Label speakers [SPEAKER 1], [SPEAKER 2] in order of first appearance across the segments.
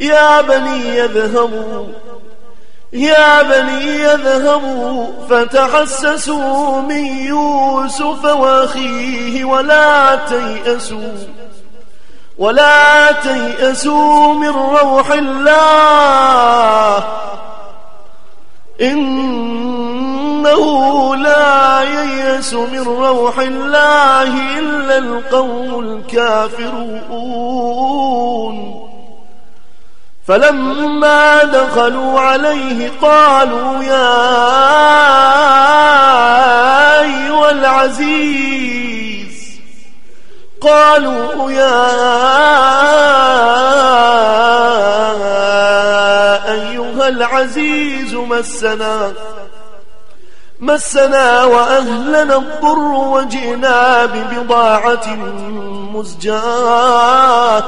[SPEAKER 1] يا بني يذهبوا يا بني يذهبوا فتحسسوا من يوسف وأخيه ولا تيأسوا ولا تيأسوا من روح الله إنه لا ييأس من روح الله إلا القوم الكافرون. فلما دخلوا عليه قالوا يا أيها العزيز قالوا يا أيها العزيز مسنا مسنا وأهلنا الضر وجئنا ببضاعة مزجاة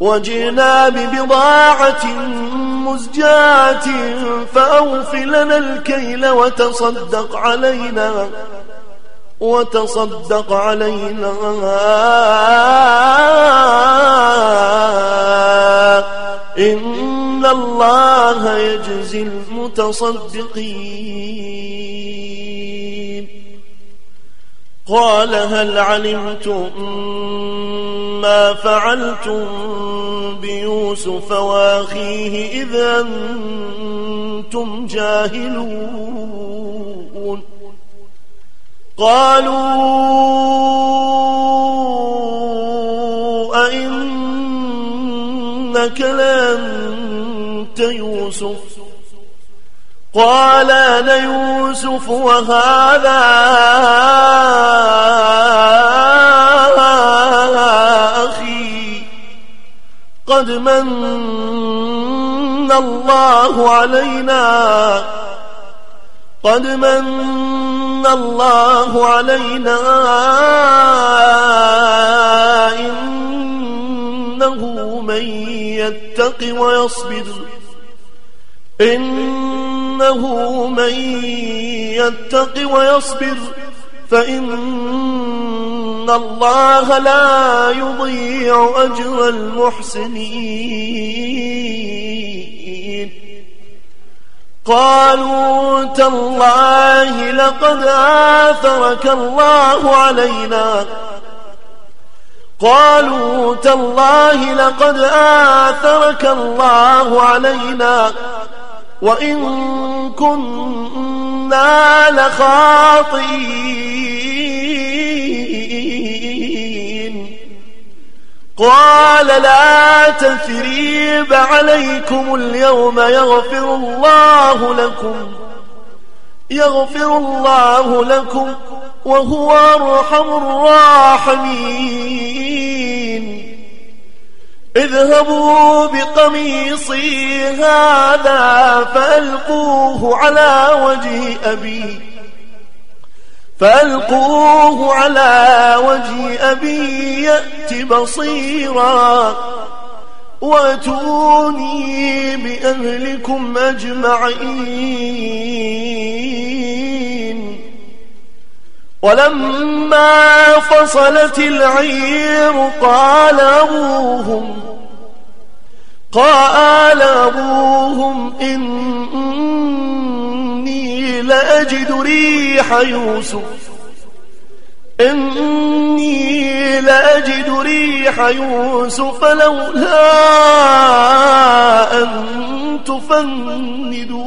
[SPEAKER 1] وجئنا ببضاعة مزجاة فأوف لنا الكيل وتصدق علينا وتصدق علينا. إن الله يجزي المتصدقين. قال هل علمتم ما فعلتم؟ بيوسف واخيه إذا أنتم جاهلون. قالوا أئنك لأنت يوسف؟ قال أنا يوسف وهذا قد من الله علينا. قد من الله علينا. إنه من يتق ويصبر. إنه من يتق ويصبر. فإن الله لا يضيع أجر المحسنين. قالوا تالله لقد آثرك الله علينا. قالوا تالله لقد آثرك الله علينا. وإن كنا لخاطئين. قال لا تثريب عليكم اليوم يغفر الله لكم. يغفر الله لكم وهو أرحم الراحمين. اذهبوا بقميصي هذا فألقوه على وجه أبي فألقوه على وجه أبي يأت بصيرا وأتوني بأهلكم أجمعين. ولما فصلت العير قال أبوهم قال أبوهم إني لأجد ريح يوسف. إني لأجد ريح يوسف لولا أن تفندون.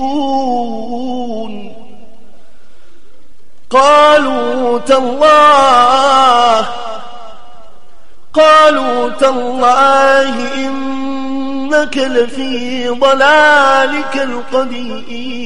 [SPEAKER 1] قالوا تالله قالوا تالله إنك لفي ضلالك القديم.